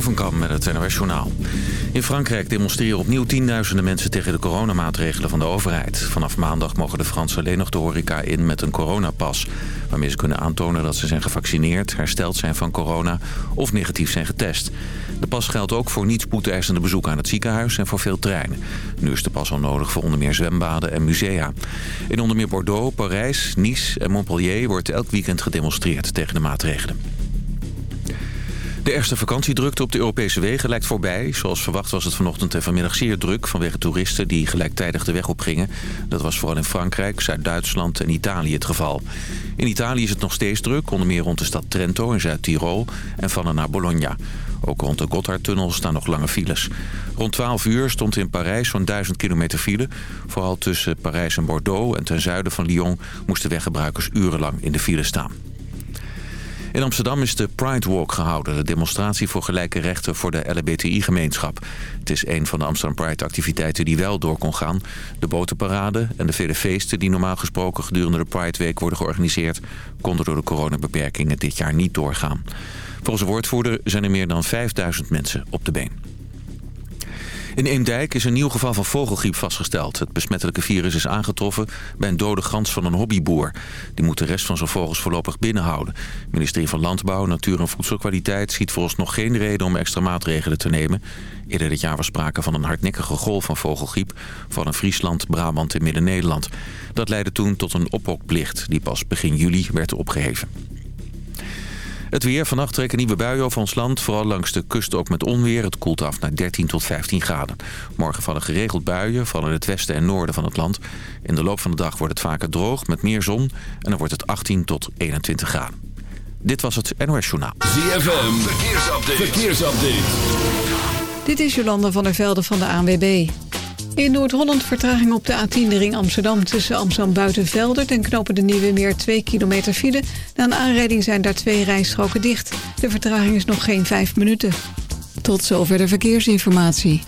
Kam met het NOS Journaal. In Frankrijk demonstreren opnieuw tienduizenden mensen tegen de coronamaatregelen van de overheid. Vanaf maandag mogen de Fransen alleen nog de horeca in met een coronapas. Waarmee ze kunnen aantonen dat ze zijn gevaccineerd, hersteld zijn van corona of negatief zijn getest. De pas geldt ook voor niet spoedeisende bezoeken aan het ziekenhuis en voor veel treinen. Nu is de pas al nodig voor onder meer zwembaden en musea. In onder meer Bordeaux, Parijs, Nice en Montpellier wordt elk weekend gedemonstreerd tegen de maatregelen. De eerste vakantiedrukte op de Europese wegen lijkt voorbij. Zoals verwacht was het vanochtend en vanmiddag zeer druk... vanwege toeristen die gelijktijdig de weg op gingen. Dat was vooral in Frankrijk, Zuid-Duitsland en Italië het geval. In Italië is het nog steeds druk, onder meer rond de stad Trento in Zuid-Tirol... en van en naar Bologna. Ook rond de Gotthardtunnel staan nog lange files. Rond 12 uur stond in Parijs zo'n 1000 kilometer file. Vooral tussen Parijs en Bordeaux en ten zuiden van Lyon... moesten weggebruikers urenlang in de file staan. In Amsterdam is de Pride Walk gehouden. De demonstratie voor gelijke rechten voor de LBTI-gemeenschap. Het is een van de Amsterdam Pride-activiteiten die wel door kon gaan. De botenparade en de vele feesten die normaal gesproken gedurende de Pride Week worden georganiseerd... konden door de coronabeperkingen dit jaar niet doorgaan. Volgens de woordvoerder zijn er meer dan 5000 mensen op de been. In Eemdijk is een nieuw geval van vogelgriep vastgesteld. Het besmettelijke virus is aangetroffen bij een dode gans van een hobbyboer. Die moet de rest van zijn vogels voorlopig binnenhouden. Het ministerie van Landbouw, Natuur en Voedselkwaliteit ziet volgens nog geen reden om extra maatregelen te nemen. Eerder dit jaar was sprake van een hardnekkige golf van vogelgriep... van in Friesland, Brabant en Midden-Nederland. Dat leidde toen tot een ophokplicht die pas begin juli werd opgeheven. Het weer. Vannacht trekken nieuwe buien over ons land. Vooral langs de kust ook met onweer. Het koelt af naar 13 tot 15 graden. Morgen vallen geregeld buien, vooral in het westen en noorden van het land. In de loop van de dag wordt het vaker droog met meer zon. En dan wordt het 18 tot 21 graden. Dit was het NOS Journaal. ZFM. Verkeersupdate. Verkeersupdate. Dit is Jolanda van der Velde van de ANWB. In Noord-Holland vertraging op de A10 de ring Amsterdam... tussen Amsterdam Buitenveldert en knopen de Nieuwe Meer 2 kilometer file. Na een aanrijding zijn daar twee rijstroken dicht. De vertraging is nog geen 5 minuten. Tot zover de verkeersinformatie.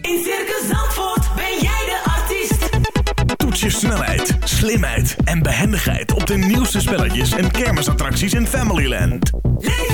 In Circus Zandvoort ben jij de artiest. Toets je snelheid, slimheid en behendigheid... op de nieuwste spelletjes en kermisattracties in Familyland. Leef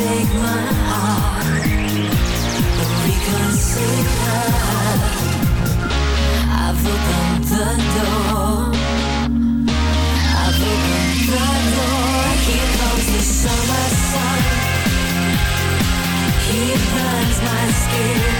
Take my heart, reconsider. I've opened the door. I've opened the door. Here comes the summer sun. He burns my skin.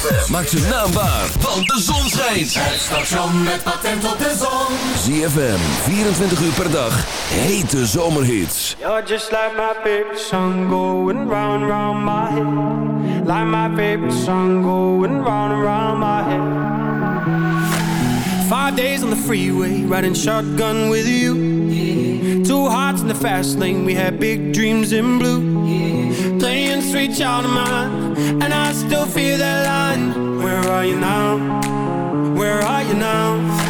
ZFM. Maak zijn naam waar, want de zon schijnt. Het station met patent op de zon. ZFM, 24 uur per dag. Hete zomerhits. You're just like my favorite song going round and round my head. Like my favorite song going round and round my head. Five days on the freeway, riding shotgun with you. Two hearts in the fast lane, we had big dreams in blue. Playing sweet child of mine, and I still feel that line. Where are you now? Where are you now?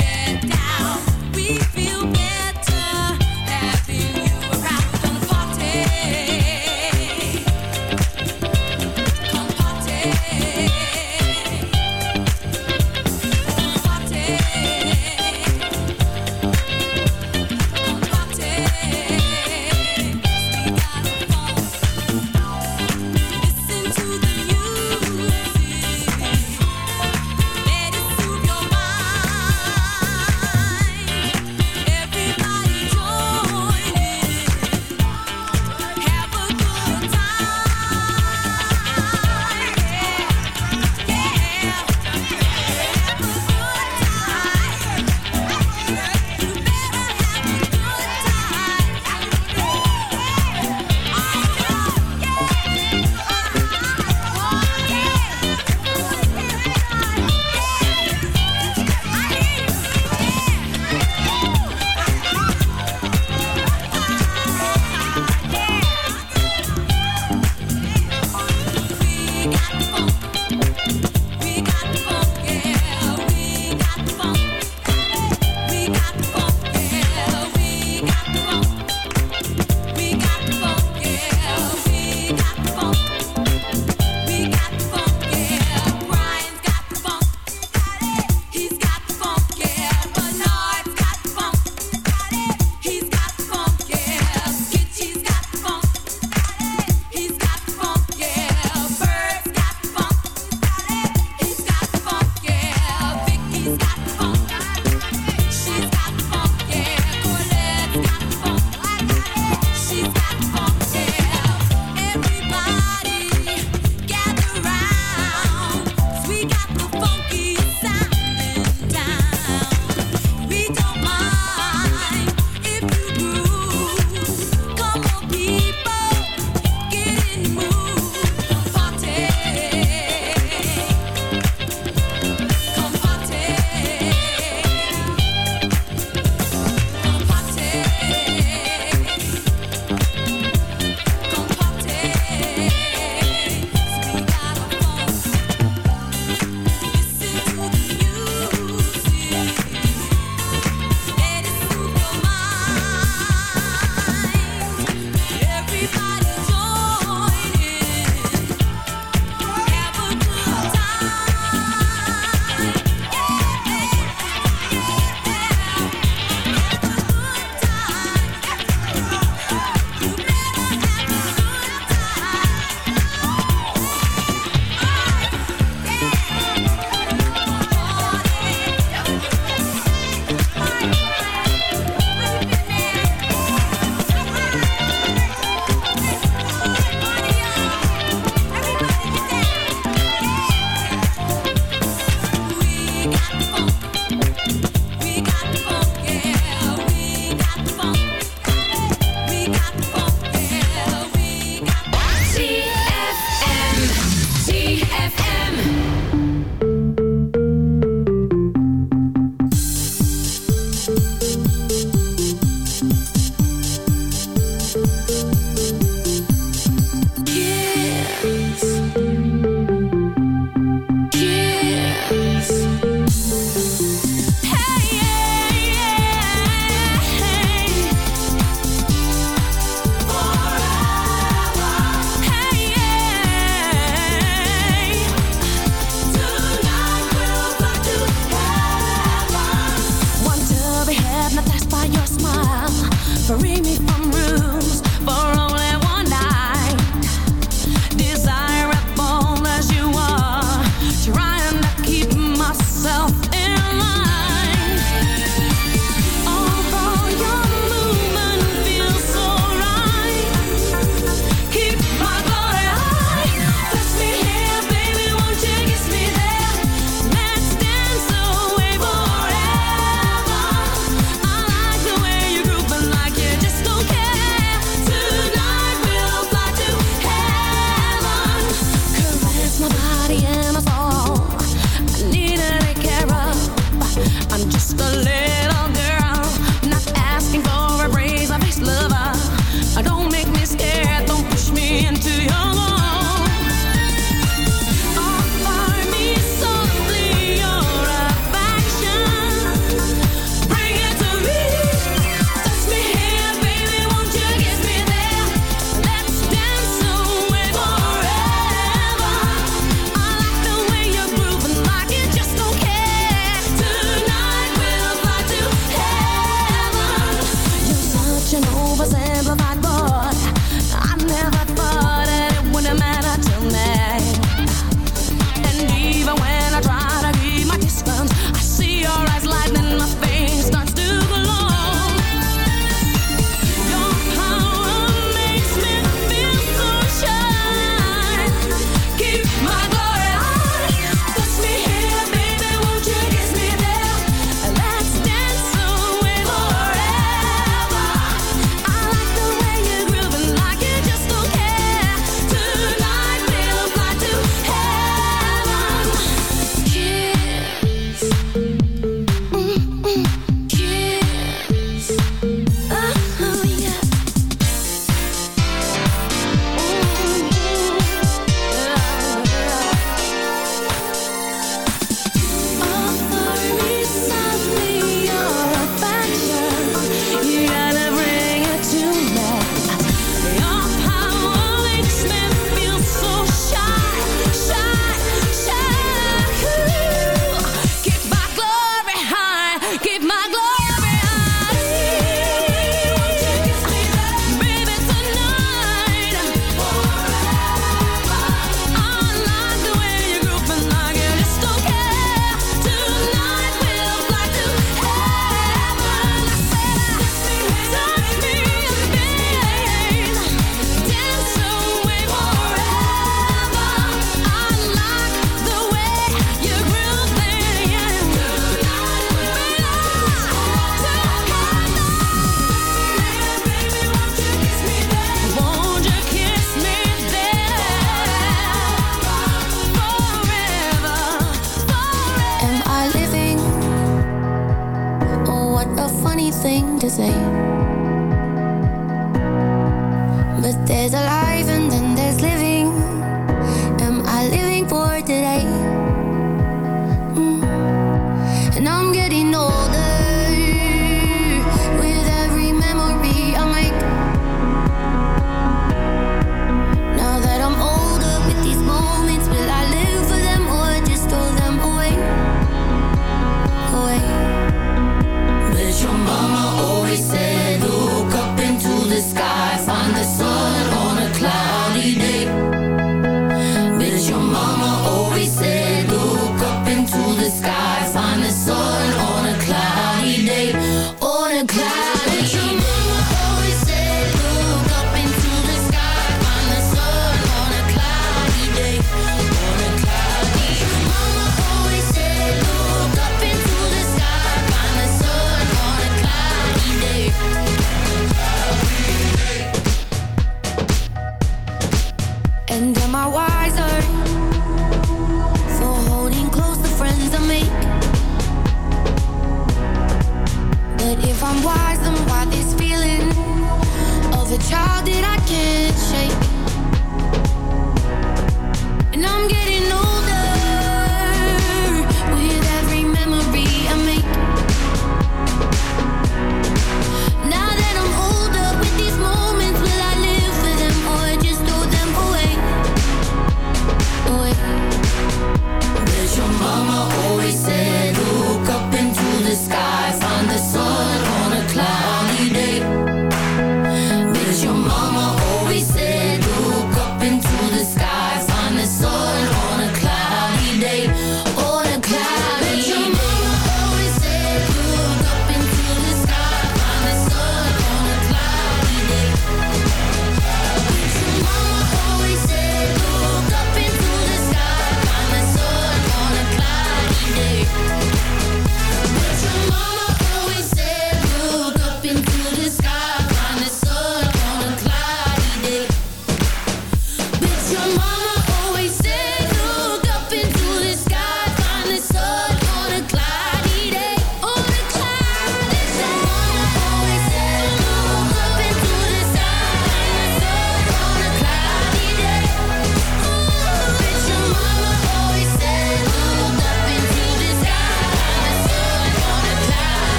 get down. We feel better.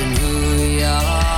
And who we are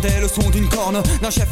Le son d'une corne D'un chef